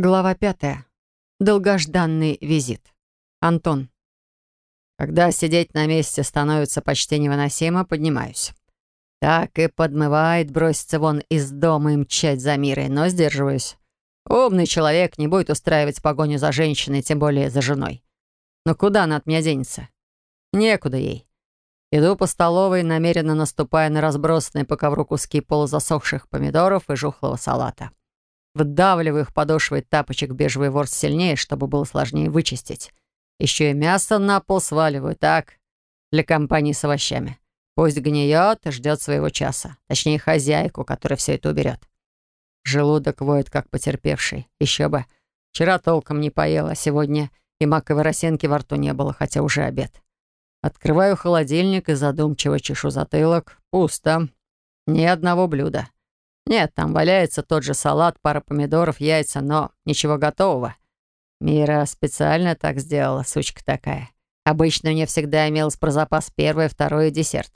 Глава пятая. Долгожданный визит. Антон. Когда сидеть на месте становится почти невыносимо, поднимаюсь. Так и подмывает броситься вон из дома и мчать за мирой, но сдерживаюсь. Умный человек не будет устраивать погоню за женщиной, тем более за женой. Но куда она от меня денется? Некуда ей. Иду по столовой, намеренно наступая на разбросанные по ковру куски полузасохших помидоров и жухлого салата. Выдавливаю их подошвой тапочек бежевый ворс сильнее, чтобы было сложнее вычистить. Еще и мясо на пол сваливаю, так, для компании с овощами. Пусть гниет и ждет своего часа. Точнее, хозяйку, которая все это уберет. Желудок воет, как потерпевший. Еще бы. Вчера толком не поела, сегодня и маковой росинки во рту не было, хотя уже обед. Открываю холодильник и задумчиво чешу затылок. Пусто. Ни одного блюда. Нет, там валяется тот же салат, пара помидоров, яйца, но ничего готового. Мира специально так сделала, сучка такая. Обычно у нее всегда имелось про запас первое, второе и десерт.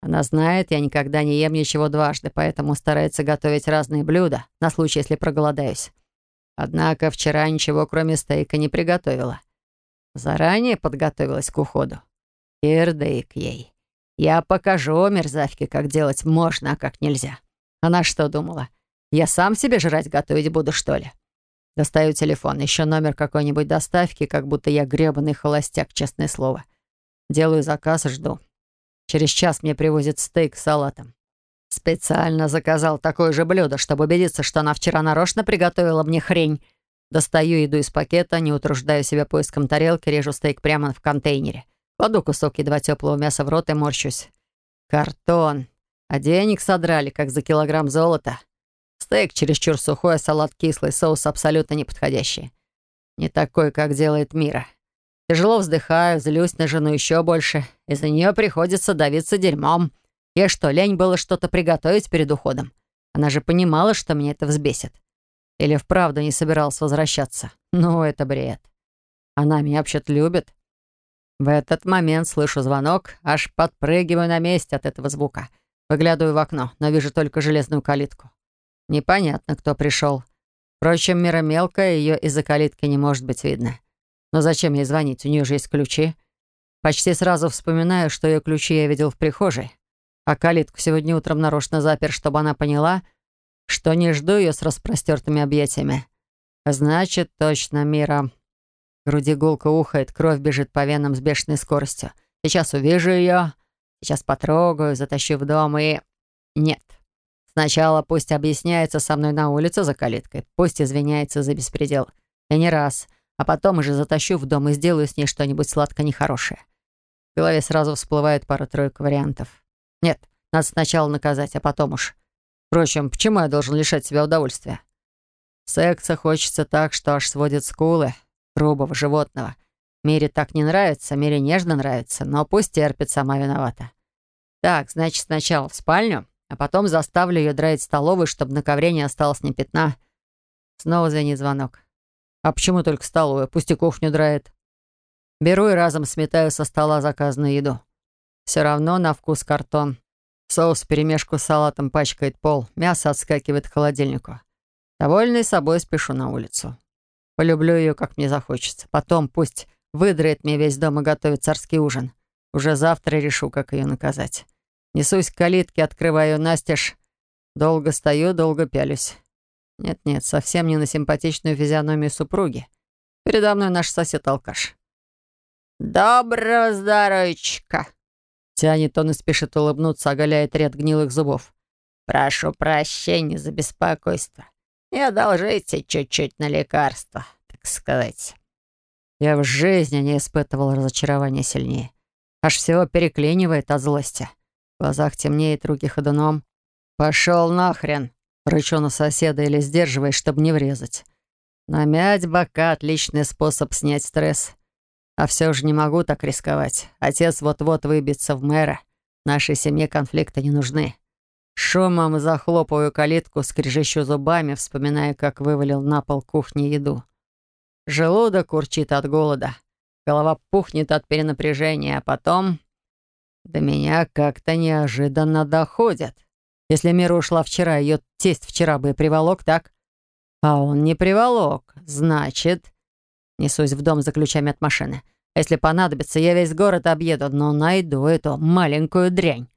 Она знает, я никогда не ем ничего дважды, поэтому старается готовить разные блюда, на случай, если проголодаюсь. Однако вчера ничего, кроме стейка, не приготовила. Заранее подготовилась к уходу. Кирдык ей. Я покажу мерзавке, как делать можно, а как нельзя. Она что думала? Я сам себе жрать готовить буду, что ли? Достаю телефон, еще номер какой-нибудь доставки, как будто я гребаный холостяк, честное слово. Делаю заказ, жду. Через час мне привозят стейк с салатом. Специально заказал такое же блюдо, чтобы убедиться, что она вчера нарочно приготовила мне хрень. Достаю еду из пакета, не утруждаю себя поиском тарелки, режу стейк прямо в контейнере. Кладу кусок едва теплого мяса в рот и морщусь. Картон. А денег содрали, как за килограмм золота. Стейк чересчур сухой, а салат кислый, соус абсолютно неподходящий. Не такой, как делает Мира. Тяжело вздыхаю, злюсь на жену еще больше. Из-за нее приходится давиться дерьмом. Ей что, лень было что-то приготовить перед уходом? Она же понимала, что меня это взбесит. Или вправду не собиралась возвращаться. Ну, это бред. Она меня вообще-то любит. В этот момент слышу звонок, аж подпрыгиваю на месте от этого звука — Выглядываю в окно, но вижу только железную калитку. Непонятно, кто пришел. Впрочем, Мира мелкая, ее из-за калитки не может быть видно. Но зачем ей звонить? У нее же есть ключи. Почти сразу вспоминаю, что ее ключи я видел в прихожей. А калитку сегодня утром нарочно запер, чтобы она поняла, что не жду ее с распростертыми объятиями. Значит, точно Мира. груди гулко ухает, кровь бежит по венам с бешеной скоростью. Сейчас увижу ее, Сейчас потрогаю, затащу в дом и... Нет. Сначала пусть объясняется со мной на улице за калиткой, пусть извиняется за беспредел. И не раз. А потом уже затащу в дом и сделаю с ней что-нибудь сладко-нехорошее. В голове сразу всплывает пара-тройка вариантов. Нет, надо сначала наказать, а потом уж. Впрочем, почему я должен лишать себя удовольствия? Секса хочется так, что аж сводит скулы. Грубого животного — Мире так не нравится, Мире нежно нравится, но пусть терпит, сама виновата. Так, значит, сначала в спальню, а потом заставлю ее драить столовую, чтобы на ковре не осталось ни пятна. Снова звенит звонок. А почему только столовую? Пусть и кухню драет. Беру и разом сметаю со стола заказанную еду. Все равно на вкус картон. Соус перемешку с салатом пачкает пол, мясо отскакивает к холодильнику. Довольный собой спешу на улицу. Полюблю ее, как мне захочется. Потом пусть Выдрает мне весь дом и готовит царский ужин. Уже завтра решу, как ее наказать. Несусь к калитке, открываю настежь. Долго стою, долго пялюсь. Нет-нет, совсем не на симпатичную физиономию супруги. Передо мной наш сосед-алкаш. «Доброго здоровичка!» Тянет он и спешит улыбнуться, оголяет ряд гнилых зубов. «Прошу прощения за беспокойство. И одолжите чуть-чуть на лекарство, так сказать». Я в жизни не испытывал разочарования сильнее. Аж всего переклинивает от злости. В глазах темнеет, руки ходуном. «Пошел нахрен!» Рычу на соседа или сдерживаясь, чтобы не врезать. Намять бока — отличный способ снять стресс. А все же не могу так рисковать. Отец вот-вот выбьется в мэра. Нашей семье конфликты не нужны. Шумом захлопываю калитку, скрежещу зубами, вспоминая, как вывалил на пол кухни еду. Желудок урчит от голода. Голова пухнет от перенапряжения, а потом... До меня как-то неожиданно доходят. Если Мира ушла вчера, ее тесть вчера бы приволок, так? А он не приволок. Значит... Несусь в дом за ключами от машины. Если понадобится, я весь город объеду, но найду эту маленькую дрянь.